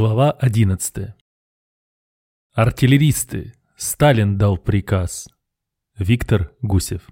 Глава 11. Артиллеристы. Сталин дал приказ. Виктор Гусев.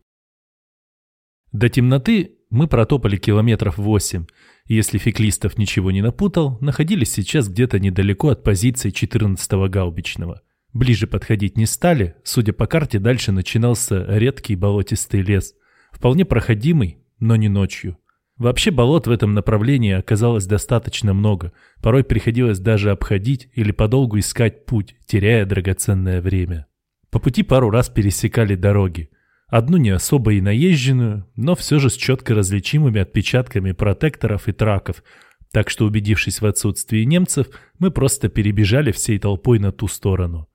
До темноты мы протопали километров восемь, и если Феклистов ничего не напутал, находились сейчас где-то недалеко от позиции 14-го гаубичного. Ближе подходить не стали, судя по карте, дальше начинался редкий болотистый лес, вполне проходимый, но не ночью. Вообще болот в этом направлении оказалось достаточно много, порой приходилось даже обходить или подолгу искать путь, теряя драгоценное время. По пути пару раз пересекали дороги. Одну не особо и наезженную, но все же с четко различимыми отпечатками протекторов и траков, так что убедившись в отсутствии немцев, мы просто перебежали всей толпой на ту сторону.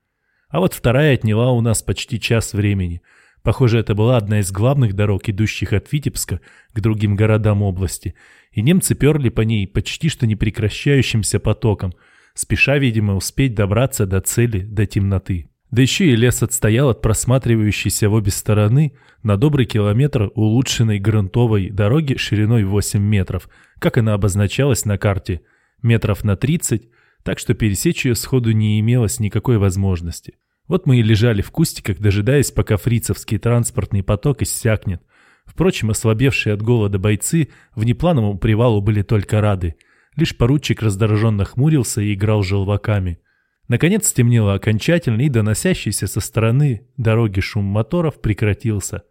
А вот вторая отняла у нас почти час времени – Похоже, это была одна из главных дорог, идущих от Витебска к другим городам области, и немцы перли по ней почти что непрекращающимся потоком, спеша, видимо, успеть добраться до цели до темноты. Да еще и лес отстоял от просматривающейся в обе стороны на добрый километр улучшенной грунтовой дороги шириной 8 метров, как она обозначалась на карте, метров на 30, так что пересечь ее сходу не имелось никакой возможности. Вот мы и лежали в кустиках, дожидаясь, пока фрицевский транспортный поток иссякнет. Впрочем, ослабевшие от голода бойцы внеплановому привалу были только рады. Лишь поручик раздраженно хмурился и играл желваками. Наконец стемнело окончательно, и доносящийся со стороны дороги шум моторов прекратился.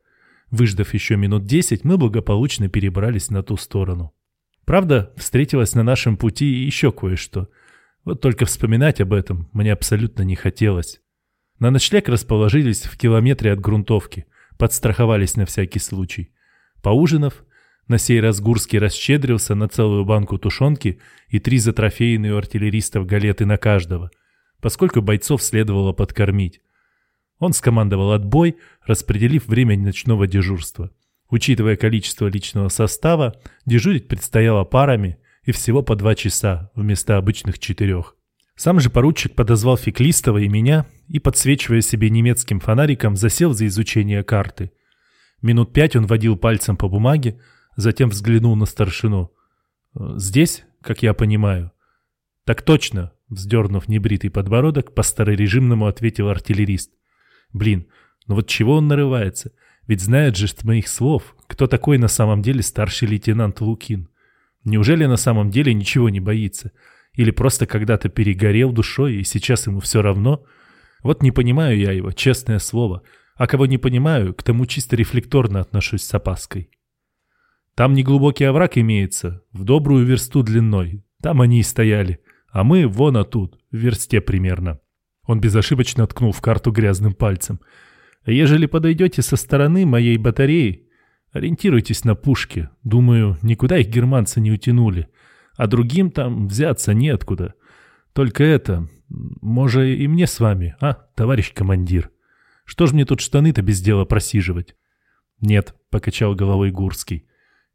Выждав еще минут десять, мы благополучно перебрались на ту сторону. Правда, встретилось на нашем пути еще кое-что. Вот только вспоминать об этом мне абсолютно не хотелось. На ночлег расположились в километре от грунтовки, подстраховались на всякий случай. Поужинав, на сей раз Гурский расщедрился на целую банку тушенки и три затрофейные у артиллеристов галеты на каждого, поскольку бойцов следовало подкормить. Он скомандовал отбой, распределив время ночного дежурства. Учитывая количество личного состава, дежурить предстояло парами и всего по два часа вместо обычных четырех. Сам же поручик подозвал Феклистова и меня и, подсвечивая себе немецким фонариком, засел за изучение карты. Минут пять он водил пальцем по бумаге, затем взглянул на старшину. «Здесь, как я понимаю?» «Так точно», — вздернув небритый подбородок, по старорежимному ответил артиллерист. «Блин, ну вот чего он нарывается? Ведь знает же с моих слов, кто такой на самом деле старший лейтенант Лукин. Неужели на самом деле ничего не боится?» Или просто когда-то перегорел душой, и сейчас ему все равно? Вот не понимаю я его, честное слово. А кого не понимаю, к тому чисто рефлекторно отношусь с опаской. Там неглубокий овраг имеется, в добрую версту длиной. Там они и стояли. А мы вон тут, в версте примерно. Он безошибочно ткнул в карту грязным пальцем. Ежели подойдете со стороны моей батареи, ориентируйтесь на пушки. Думаю, никуда их германцы не утянули а другим там взяться неоткуда. Только это, может, и мне с вами, а, товарищ командир? Что ж мне тут штаны-то без дела просиживать? Нет, покачал головой Гурский.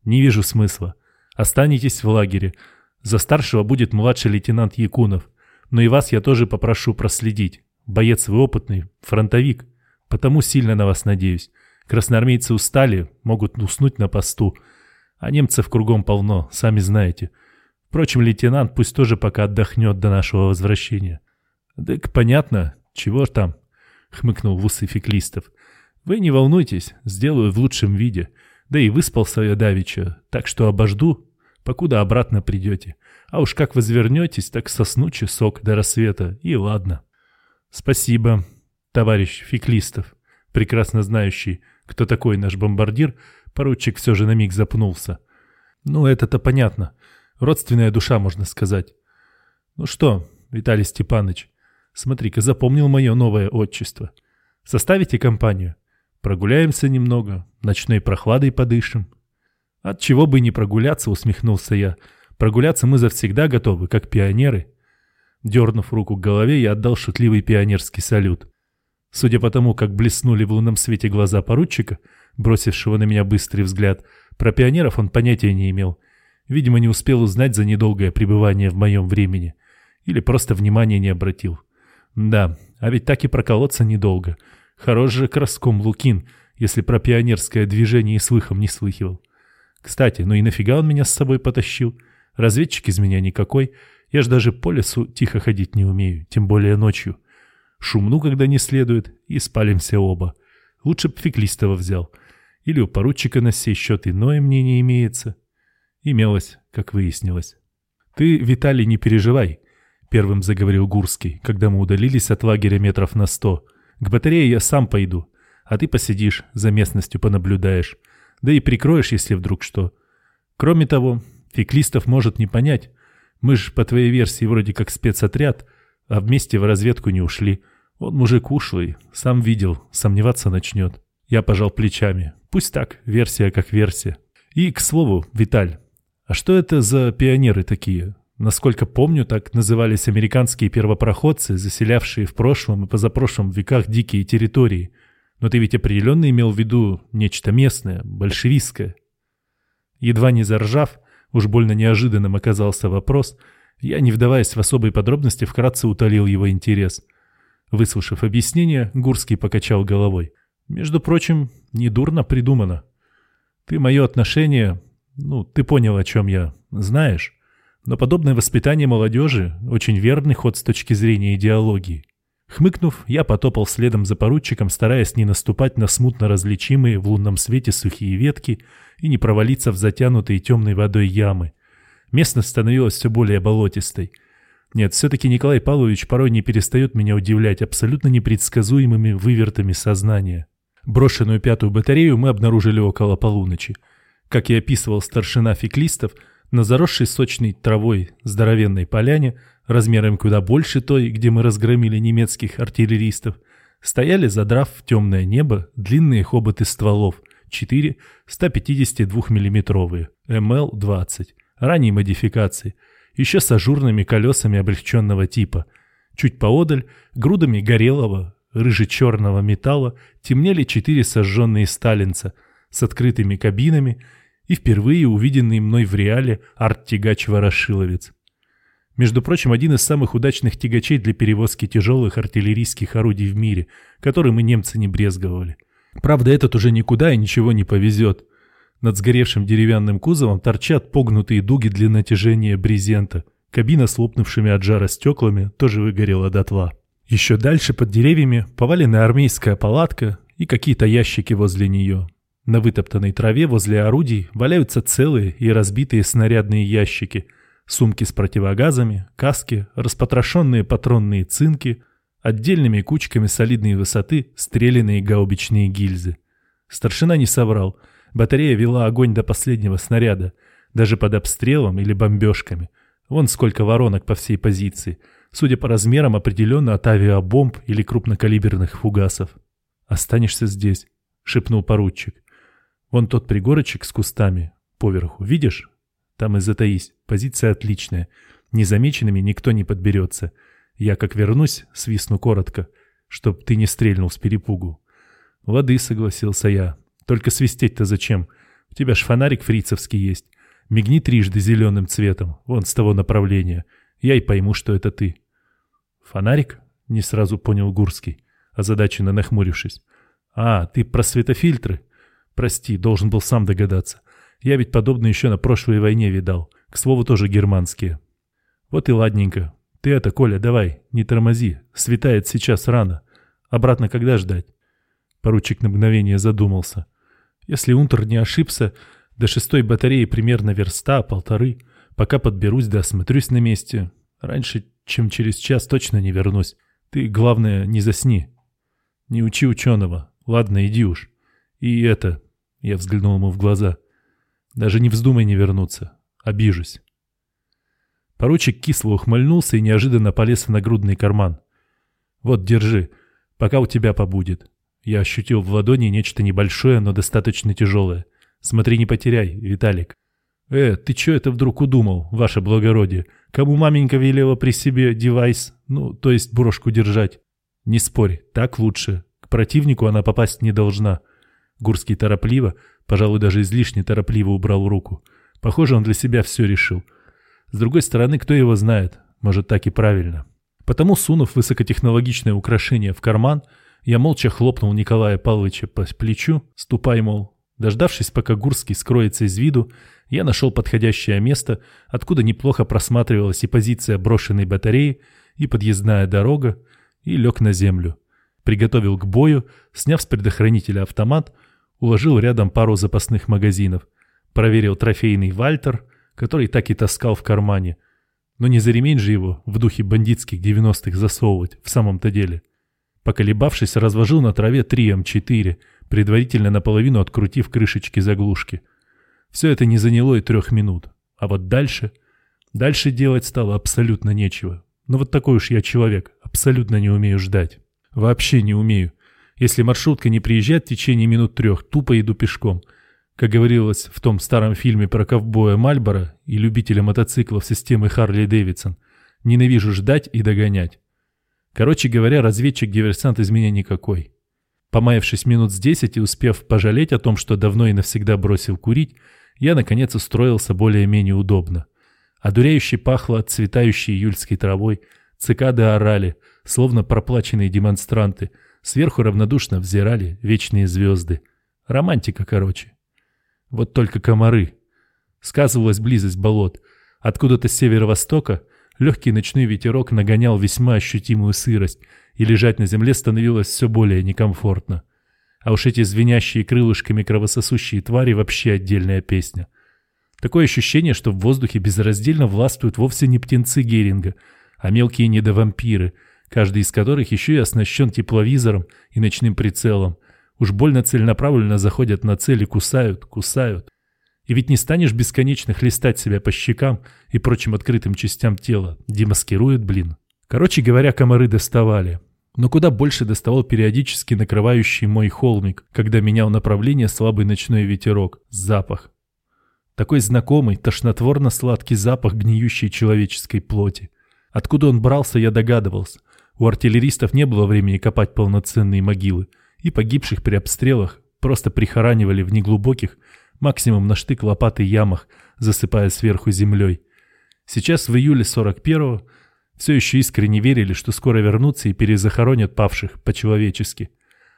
Не вижу смысла. Останетесь в лагере. За старшего будет младший лейтенант Якунов. Но и вас я тоже попрошу проследить. Боец вы опытный, фронтовик. Потому сильно на вас надеюсь. Красноармейцы устали, могут уснуть на посту. А немцев кругом полно, сами знаете. — Впрочем, лейтенант пусть тоже пока отдохнет до нашего возвращения. Так понятно, чего ж там, хмыкнул в усы Феклистов. Вы не волнуйтесь, сделаю в лучшем виде. Да и выспался я давеча, так что обожду, покуда обратно придете. А уж как возвернетесь, так сосну часок до рассвета, и ладно. Спасибо, товарищ Феклистов, прекрасно знающий, кто такой наш бомбардир, поручик все же на миг запнулся. Ну, это-то понятно. Родственная душа, можно сказать. Ну что, Виталий Степанович, смотри-ка, запомнил мое новое отчество. Составите компанию? Прогуляемся немного, ночной прохладой подышим. От чего бы не прогуляться, усмехнулся я. Прогуляться мы завсегда готовы, как пионеры. Дернув руку к голове, я отдал шутливый пионерский салют. Судя по тому, как блеснули в лунном свете глаза поручика, бросившего на меня быстрый взгляд, про пионеров он понятия не имел — Видимо, не успел узнать за недолгое пребывание в моем времени. Или просто внимания не обратил. Да, а ведь так и проколоться недолго. Хорош же краском Лукин, если про пионерское движение и слыхом не слыхивал. Кстати, ну и нафига он меня с собой потащил? Разведчик из меня никакой. Я ж даже по лесу тихо ходить не умею, тем более ночью. Шумну, когда не следует, и спалимся оба. Лучше б Феклистова взял. Или у поручика на сей счет иное мнение имеется. Имелось, как выяснилось. Ты, Виталий, не переживай, первым заговорил Гурский, когда мы удалились от лагеря метров на сто. К батарее я сам пойду, а ты посидишь, за местностью понаблюдаешь. Да и прикроешь, если вдруг что. Кроме того, Феклистов может не понять. Мы же, по твоей версии, вроде как спецотряд, а вместе в разведку не ушли. Он мужик ушлый, сам видел, сомневаться начнет. Я пожал плечами. Пусть так, версия как версия. И, к слову, Виталь, а что это за пионеры такие? Насколько помню, так назывались американские первопроходцы, заселявшие в прошлом и позапрошлом веках дикие территории. Но ты ведь определенно имел в виду нечто местное, большевистское. Едва не заржав, уж больно неожиданным оказался вопрос, я, не вдаваясь в особые подробности, вкратце утолил его интерес. Выслушав объяснение, Гурский покачал головой. «Между прочим, недурно придумано. Ты мое отношение ну, ты понял, о чем я. Знаешь. Но подобное воспитание молодежи – очень верный ход с точки зрения идеологии. Хмыкнув, я потопал следом за поручиком, стараясь не наступать на смутно различимые в лунном свете сухие ветки и не провалиться в затянутые темной водой ямы. Местность становилась все более болотистой. Нет, все-таки Николай Павлович порой не перестает меня удивлять абсолютно непредсказуемыми вывертами сознания. Брошенную пятую батарею мы обнаружили около полуночи – как и описывал старшина феклистов, на заросшей сочной травой здоровенной поляне, размером куда больше той, где мы разгромили немецких артиллеристов, стояли, задрав в темное небо, длинные хоботы стволов, 4 152 миллиметровые МЛ-20, ранней модификации, еще с ажурными колесами облегченного типа. Чуть поодаль, грудами горелого, рыже-черного металла, темнели четыре сожженные сталинца – с открытыми кабинами и впервые увиденный мной в реале арт-тягач Ворошиловец. Между прочим, один из самых удачных тягачей для перевозки тяжелых артиллерийских орудий в мире, которым и немцы не брезговали. Правда, этот уже никуда и ничего не повезет. Над сгоревшим деревянным кузовом торчат погнутые дуги для натяжения брезента. Кабина с лопнувшими от жара стеклами тоже выгорела дотла. Еще дальше под деревьями повалена армейская палатка и какие-то ящики возле нее. На вытоптанной траве возле орудий валяются целые и разбитые снарядные ящики, сумки с противогазами, каски, распотрошенные патронные цинки, отдельными кучками солидной высоты стреляные гаубичные гильзы. Старшина не соврал. Батарея вела огонь до последнего снаряда, даже под обстрелом или бомбежками. Вон сколько воронок по всей позиции. Судя по размерам, определенно от авиабомб или крупнокалиберных фугасов. «Останешься здесь», — шепнул поручик. Вон тот пригорочек с кустами поверху, видишь? Там и затаись. Позиция отличная. Незамеченными никто не подберется. Я как вернусь, свистну коротко, чтоб ты не стрельнул с перепугу. Воды, согласился я. Только свистеть-то зачем? У тебя ж фонарик фрицевский есть. Мигни трижды зеленым цветом, вон с того направления. Я и пойму, что это ты. Фонарик? Не сразу понял Гурский, озадаченно нахмурившись. А, ты про светофильтры? Прости, должен был сам догадаться. Я ведь подобное еще на прошлой войне видал. К слову, тоже германские. Вот и ладненько. Ты это, Коля, давай, не тормози. Светает сейчас рано. Обратно когда ждать? Поручик на мгновение задумался. Если Унтер не ошибся, до шестой батареи примерно верста, полторы. Пока подберусь да осмотрюсь на месте. Раньше, чем через час, точно не вернусь. Ты, главное, не засни. Не учи ученого. Ладно, иди уж. И это, я взглянул ему в глаза. «Даже не вздумай не вернуться. Обижусь». Поручик кисло ухмыльнулся и неожиданно полез в нагрудный карман. «Вот, держи, пока у тебя побудет». Я ощутил в ладони нечто небольшое, но достаточно тяжелое. «Смотри, не потеряй, Виталик». «Э, ты чё это вдруг удумал, ваше благородие? Кому маменька велела при себе девайс, ну, то есть брошку держать?» «Не спорь, так лучше. К противнику она попасть не должна». Гурский торопливо, пожалуй, даже излишне торопливо убрал руку. Похоже, он для себя все решил. С другой стороны, кто его знает, может так и правильно. Потому, сунув высокотехнологичное украшение в карман, я молча хлопнул Николая Павловича по плечу, ступай, мол, Дождавшись, пока Гурский скроется из виду, я нашел подходящее место, откуда неплохо просматривалась и позиция брошенной батареи, и подъездная дорога, и лег на землю. Приготовил к бою, сняв с предохранителя автомат, уложил рядом пару запасных магазинов, проверил трофейный «Вальтер», который так и таскал в кармане. Но не за ремень же его в духе бандитских 90-х засовывать, в самом-то деле. Поколебавшись, разложил на траве 3 М4, предварительно наполовину открутив крышечки заглушки. Все это не заняло и трех минут. А вот дальше... Дальше делать стало абсолютно нечего. Но вот такой уж я человек, абсолютно не умею ждать. Вообще не умею. Если маршрутка не приезжает в течение минут трех, тупо иду пешком. Как говорилось в том старом фильме про ковбоя Мальбора и любителя мотоциклов системы Харли Дэвидсон, ненавижу ждать и догонять. Короче говоря, разведчик-диверсант из меня никакой. Помаявшись минут с десять и успев пожалеть о том, что давно и навсегда бросил курить, я, наконец, устроился более-менее удобно. Одуряюще пахло отцветающей июльской травой, цикады орали, словно проплаченные демонстранты, сверху равнодушно взирали вечные звезды. Романтика, короче. Вот только комары. Сказывалась близость болот. Откуда-то с северо-востока легкий ночной ветерок нагонял весьма ощутимую сырость, и лежать на земле становилось все более некомфортно. А уж эти звенящие крылышками кровососущие твари вообще отдельная песня. Такое ощущение, что в воздухе безраздельно властвуют вовсе не птенцы Геринга, а мелкие недовампиры, каждый из которых еще и оснащен тепловизором и ночным прицелом. Уж больно целенаправленно заходят на цель и кусают, кусают. И ведь не станешь бесконечно хлестать себя по щекам и прочим открытым частям тела. Демаскирует, блин. Короче говоря, комары доставали. Но куда больше доставал периодически накрывающий мой холмик, когда менял направление слабый ночной ветерок. Запах. Такой знакомый, тошнотворно-сладкий запах гниющей человеческой плоти. Откуда он брался, я догадывался. У артиллеристов не было времени копать полноценные могилы, и погибших при обстрелах просто прихоранивали в неглубоких, максимум на штык лопаты ямах, засыпая сверху землей. Сейчас в июле 41-го все еще искренне верили, что скоро вернутся и перезахоронят павших по-человечески.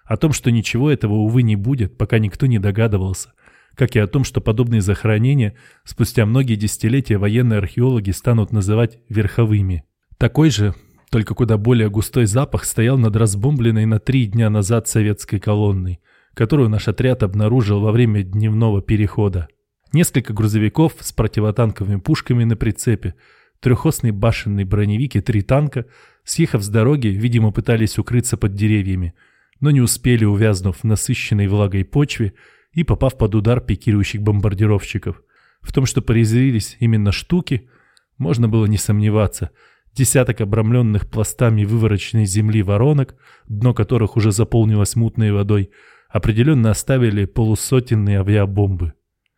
О том, что ничего этого, увы, не будет, пока никто не догадывался. Как и о том, что подобные захоронения спустя многие десятилетия военные археологи станут называть верховыми. Такой же, только куда более густой запах стоял над разбомбленной на три дня назад советской колонной, которую наш отряд обнаружил во время дневного перехода. Несколько грузовиков с противотанковыми пушками на прицепе, трехосный башенный броневик и три танка, съехав с дороги, видимо, пытались укрыться под деревьями, но не успели, увязнув в насыщенной влагой почве и попав под удар пикирующих бомбардировщиков. В том, что порезвились именно штуки, можно было не сомневаться. Десяток обрамленных пластами вывороченной земли воронок, дно которых уже заполнилось мутной водой, определенно оставили полусотенные авиабомбы.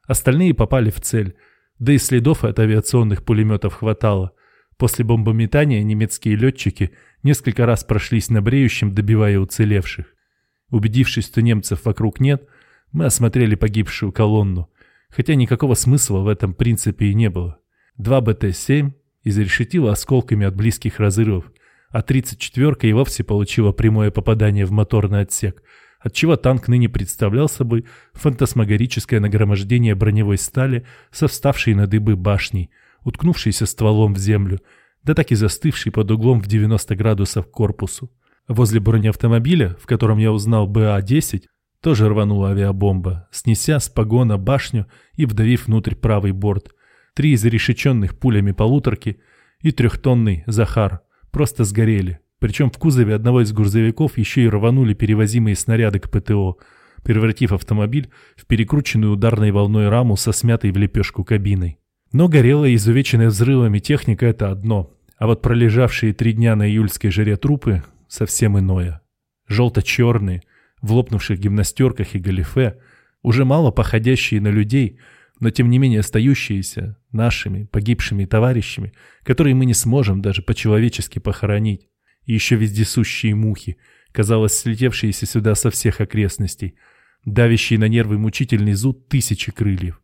Остальные попали в цель – да и следов от авиационных пулеметов хватало. После бомбометания немецкие летчики несколько раз прошлись на бреющем, добивая уцелевших. Убедившись, что немцев вокруг нет, мы осмотрели погибшую колонну, хотя никакого смысла в этом принципе и не было. Два БТ-7 изрешетило осколками от близких разрывов, а 34-ка и вовсе получила прямое попадание в моторный отсек – отчего танк ныне представлял собой фантасмагорическое нагромождение броневой стали со вставшей на дыбы башней, уткнувшейся стволом в землю, да так и застывшей под углом в 90 градусов к корпусу. Возле бронеавтомобиля, в котором я узнал БА-10, тоже рванула авиабомба, снеся с погона башню и вдавив внутрь правый борт. Три изрешеченных пулями полуторки и трехтонный «Захар» просто сгорели, причем в кузове одного из грузовиков еще и рванули перевозимые снаряды к ПТО, превратив автомобиль в перекрученную ударной волной раму со смятой в лепешку кабиной. Но горелая и изувеченная взрывами техника – это одно, а вот пролежавшие три дня на июльской жаре трупы – совсем иное. Желто-черные, в лопнувших гимнастерках и галифе, уже мало походящие на людей, но тем не менее остающиеся нашими погибшими товарищами, которые мы не сможем даже по-человечески похоронить и еще вездесущие мухи, казалось, слетевшиеся сюда со всех окрестностей, давящие на нервы мучительный зуд тысячи крыльев.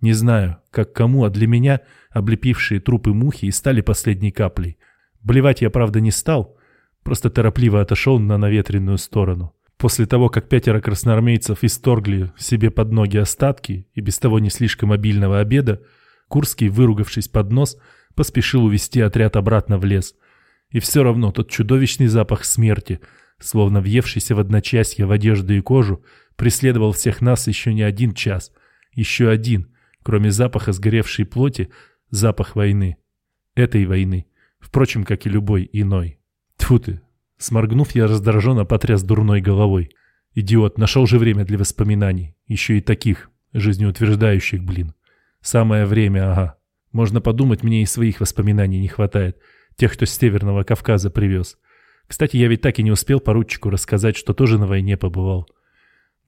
Не знаю, как кому, а для меня облепившие трупы мухи и стали последней каплей. Блевать я, правда, не стал, просто торопливо отошел на наветренную сторону. После того, как пятеро красноармейцев исторгли себе под ноги остатки и без того не слишком обильного обеда, Курский, выругавшись под нос, поспешил увести отряд обратно в лес. И все равно тот чудовищный запах смерти, словно въевшийся в одночасье в одежду и кожу, преследовал всех нас еще не один час. Еще один, кроме запаха сгоревшей плоти, запах войны. Этой войны. Впрочем, как и любой иной. Тьфу ты, Сморгнув, я раздраженно потряс дурной головой. Идиот, нашел же время для воспоминаний. Еще и таких, жизнеутверждающих, блин. Самое время, ага. Можно подумать, мне и своих воспоминаний не хватает. Тех, кто с Северного Кавказа привез. Кстати, я ведь так и не успел поручику рассказать, что тоже на войне побывал.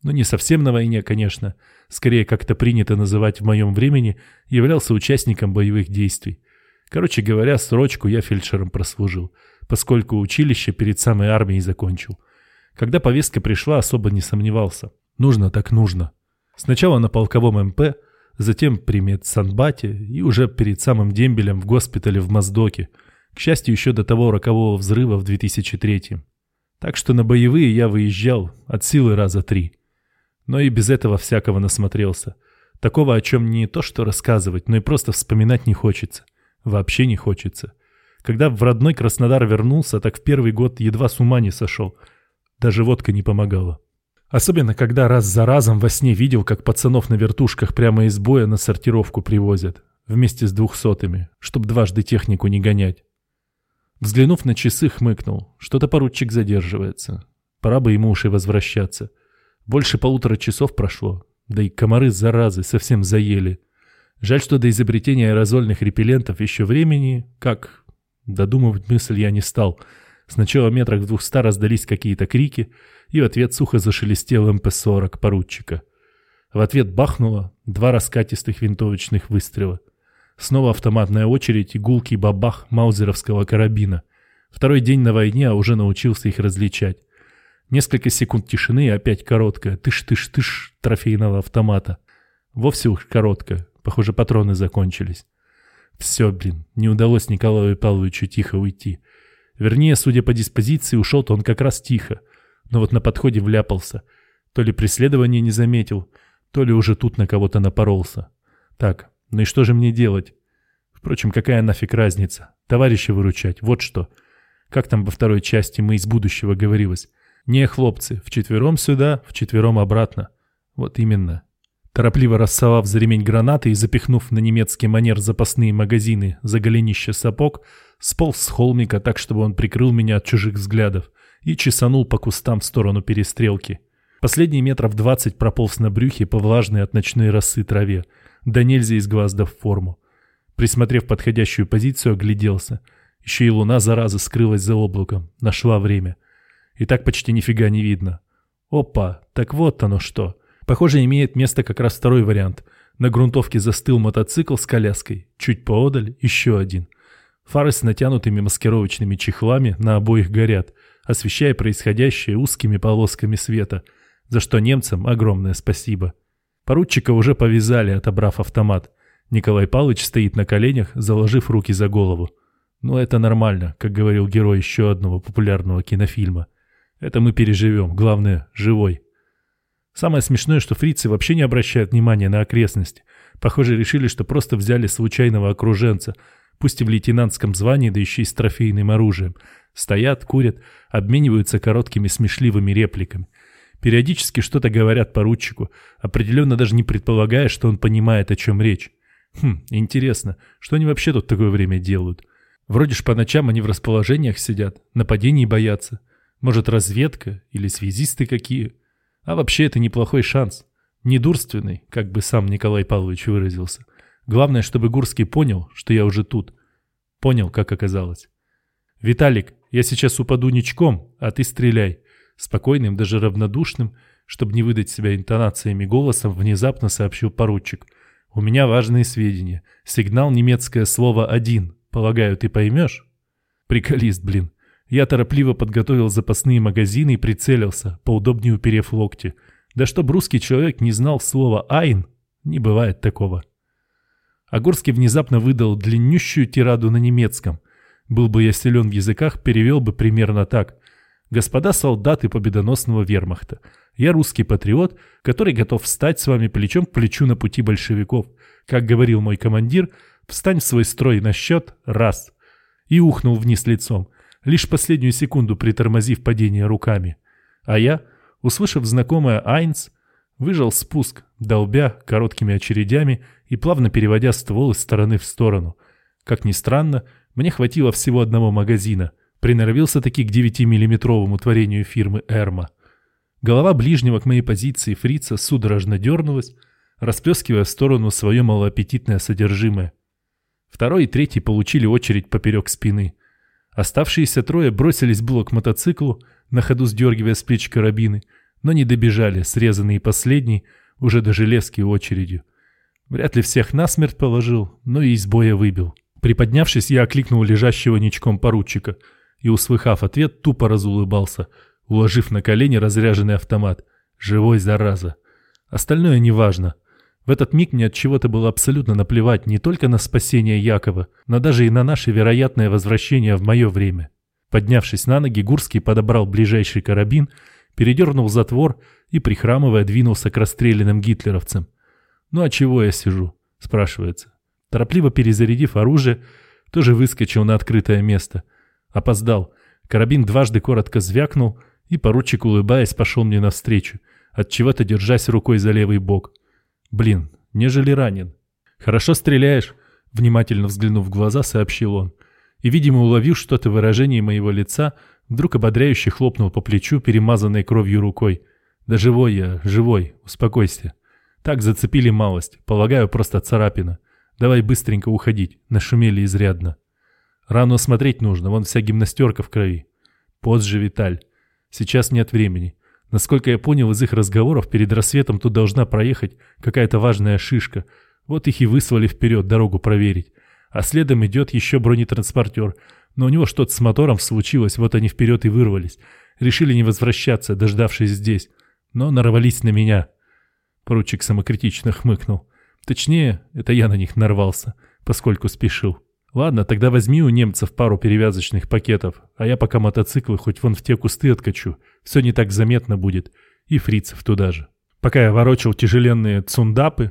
Ну, не совсем на войне, конечно. Скорее, как это принято называть в моем времени, являлся участником боевых действий. Короче говоря, срочку я фельдшером прослужил поскольку училище перед самой армией закончил. Когда повестка пришла, особо не сомневался. Нужно так нужно. Сначала на полковом МП, затем при медсанбате и уже перед самым дембелем в госпитале в Моздоке. К счастью, еще до того рокового взрыва в 2003 Так что на боевые я выезжал от силы раза три. Но и без этого всякого насмотрелся. Такого, о чем не то что рассказывать, но и просто вспоминать не хочется. Вообще не хочется. Когда в родной Краснодар вернулся, так в первый год едва с ума не сошел. Даже водка не помогала. Особенно, когда раз за разом во сне видел, как пацанов на вертушках прямо из боя на сортировку привозят. Вместе с двухсотыми, чтоб дважды технику не гонять. Взглянув на часы, хмыкнул. Что-то поручик задерживается. Пора бы ему уж и возвращаться. Больше полутора часов прошло. Да и комары, заразы, совсем заели. Жаль, что до изобретения аэрозольных репеллентов еще времени, как Додумывать мысль я не стал. Сначала метрах в двухста раздались какие-то крики, и в ответ сухо зашелестел МП-40 поручика. В ответ бахнуло два раскатистых винтовочных выстрела. Снова автоматная очередь и гулкий бабах маузеровского карабина. Второй день на войне, а уже научился их различать. Несколько секунд тишины и опять короткая тыш-тыш-тыш трофейного автомата. Вовсе уж короткая, похоже, патроны закончились. Все, блин, не удалось Николаю Павловичу тихо уйти. Вернее, судя по диспозиции, ушел-то он как раз тихо. Но вот на подходе вляпался. То ли преследование не заметил, то ли уже тут на кого-то напоролся. Так, ну и что же мне делать? Впрочем, какая нафиг разница? Товарища выручать, вот что. Как там во второй части мы из будущего говорилось? Не, хлопцы, вчетвером сюда, вчетвером обратно. Вот именно. Торопливо рассовав за ремень гранаты и запихнув на немецкий манер запасные магазины за голенище сапог, сполз с холмика так, чтобы он прикрыл меня от чужих взглядов, и чесанул по кустам в сторону перестрелки. Последние метров двадцать прополз на брюхе по влажной от ночной росы траве, да нельзя изгваздав форму. Присмотрев подходящую позицию, огляделся. Еще и луна, зараза, скрылась за облаком, нашла время. И так почти нифига не видно. Опа, так вот оно что. Похоже, имеет место как раз второй вариант. На грунтовке застыл мотоцикл с коляской. Чуть поодаль еще один. Фары с натянутыми маскировочными чехлами на обоих горят, освещая происходящее узкими полосками света, за что немцам огромное спасибо. Поручика уже повязали, отобрав автомат. Николай Павлович стоит на коленях, заложив руки за голову. Ну, это нормально, как говорил герой еще одного популярного кинофильма. Это мы переживем, главное, живой. Самое смешное, что фрицы вообще не обращают внимания на окрестности. Похоже, решили, что просто взяли случайного окруженца, пусть и в лейтенантском звании, да еще и с трофейным оружием. Стоят, курят, обмениваются короткими смешливыми репликами. Периодически что-то говорят поручику, определенно даже не предполагая, что он понимает, о чем речь. Хм, интересно, что они вообще тут такое время делают? Вроде ж по ночам они в расположениях сидят, нападений боятся. Может, разведка или связисты какие? А вообще это неплохой шанс. Недурственный, как бы сам Николай Павлович выразился. Главное, чтобы Гурский понял, что я уже тут. Понял, как оказалось. «Виталик, я сейчас упаду ничком, а ты стреляй». Спокойным, даже равнодушным, чтобы не выдать себя интонациями голосом, внезапно сообщил поручик. «У меня важные сведения. Сигнал немецкое слово «один». Полагаю, ты поймешь?» Приколист, блин. Я торопливо подготовил запасные магазины и прицелился, поудобнее уперев локти. Да чтоб русский человек не знал слова «айн», не бывает такого. Огорский внезапно выдал длиннющую тираду на немецком. Был бы я силен в языках, перевел бы примерно так. Господа солдаты победоносного вермахта, я русский патриот, который готов встать с вами плечом к плечу на пути большевиков. Как говорил мой командир, встань в свой строй на счет раз. И ухнул вниз лицом, лишь последнюю секунду притормозив падение руками. А я, услышав знакомое «Айнс», выжал спуск, долбя короткими очередями и плавно переводя ствол из стороны в сторону. Как ни странно, мне хватило всего одного магазина. Приноровился таки к 9-миллиметровому творению фирмы «Эрма». Голова ближнего к моей позиции фрица судорожно дернулась, расплескивая в сторону свое малоаппетитное содержимое. Второй и третий получили очередь поперек спины. Оставшиеся трое бросились было к мотоциклу, на ходу сдергивая с плеч карабины, но не добежали, срезанные последней, уже до железки очередью. Вряд ли всех насмерть положил, но и из боя выбил. Приподнявшись, я окликнул лежащего ничком поручика и, услыхав ответ, тупо разулыбался, уложив на колени разряженный автомат. Живой, зараза. Остальное неважно. В этот миг мне от чего-то было абсолютно наплевать не только на спасение Якова, но даже и на наше вероятное возвращение в мое время. Поднявшись на ноги, Гурский подобрал ближайший карабин, передернул затвор и, прихрамывая, двинулся к расстрелянным гитлеровцам. «Ну а чего я сижу?» – спрашивается. Торопливо перезарядив оружие, тоже выскочил на открытое место. Опоздал. Карабин дважды коротко звякнул, и поручик, улыбаясь, пошел мне навстречу, от чего то держась рукой за левый бок. «Блин, нежели ранен». «Хорошо стреляешь», — внимательно взглянув в глаза, сообщил он. И, видимо, уловив что-то в выражении моего лица, вдруг ободряюще хлопнул по плечу, перемазанной кровью рукой. «Да живой я, живой, успокойся. Так зацепили малость, полагаю, просто царапина. Давай быстренько уходить, нашумели изрядно. Рану осмотреть нужно, вон вся гимнастерка в крови. Позже, Виталь. Сейчас нет времени. Насколько я понял из их разговоров, перед рассветом тут должна проехать какая-то важная шишка. Вот их и выслали вперед дорогу проверить. А следом идет еще бронетранспортер. Но у него что-то с мотором случилось, вот они вперед и вырвались. Решили не возвращаться, дождавшись здесь. Но нарвались на меня. Поручик самокритично хмыкнул. Точнее, это я на них нарвался, поскольку спешил. Ладно, тогда возьми у немцев пару перевязочных пакетов, а я пока мотоциклы хоть вон в те кусты откачу. Все не так заметно будет. И фрицев туда же. Пока я ворочал тяжеленные цундапы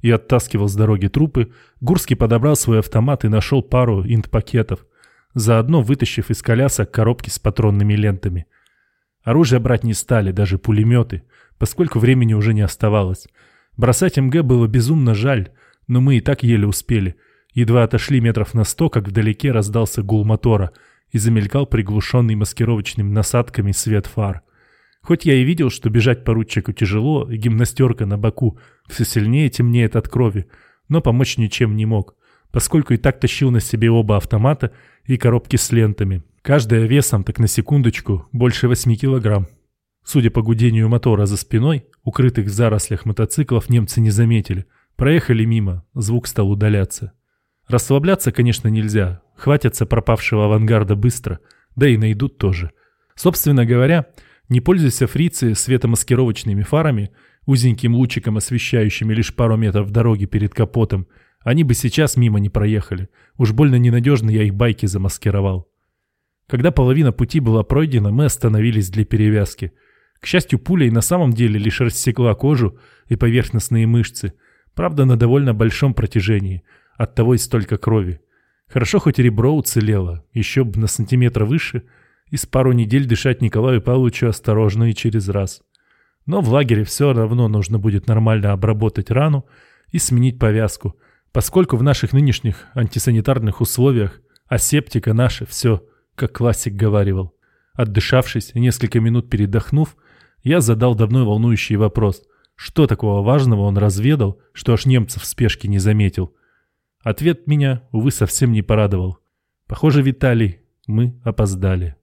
и оттаскивал с дороги трупы, Гурский подобрал свой автомат и нашел пару инт-пакетов, заодно вытащив из колясок коробки с патронными лентами. Оружие брать не стали, даже пулеметы, поскольку времени уже не оставалось. Бросать МГ было безумно жаль, но мы и так еле успели — Едва отошли метров на сто, как вдалеке раздался гул мотора и замелькал приглушенный маскировочными насадками свет фар. Хоть я и видел, что бежать поручику тяжело, и гимнастерка на боку все сильнее темнеет от крови, но помочь ничем не мог, поскольку и так тащил на себе оба автомата и коробки с лентами, каждая весом, так на секундочку, больше 8 килограмм. Судя по гудению мотора за спиной, укрытых в зарослях мотоциклов немцы не заметили. Проехали мимо, звук стал удаляться. Расслабляться, конечно, нельзя. Хватятся пропавшего авангарда быстро, да и найдут тоже. Собственно говоря, не пользуйся фрицы светомаскировочными фарами, узеньким лучиком, освещающими лишь пару метров дороги перед капотом, они бы сейчас мимо не проехали. Уж больно ненадежно я их байки замаскировал. Когда половина пути была пройдена, мы остановились для перевязки. К счастью, пуля и на самом деле лишь рассекла кожу и поверхностные мышцы, правда на довольно большом протяжении – Оттого и столько крови. Хорошо, хоть ребро уцелело, еще бы на сантиметр выше, и с пару недель дышать Николаю Павловичу осторожно и через раз. Но в лагере все равно нужно будет нормально обработать рану и сменить повязку, поскольку в наших нынешних антисанитарных условиях асептика наша все, как классик говаривал. Отдышавшись и несколько минут передохнув, я задал давно волнующий вопрос, что такого важного он разведал, что аж немцев в спешке не заметил – Ответ меня, увы, совсем не порадовал. Похоже, Виталий, мы опоздали.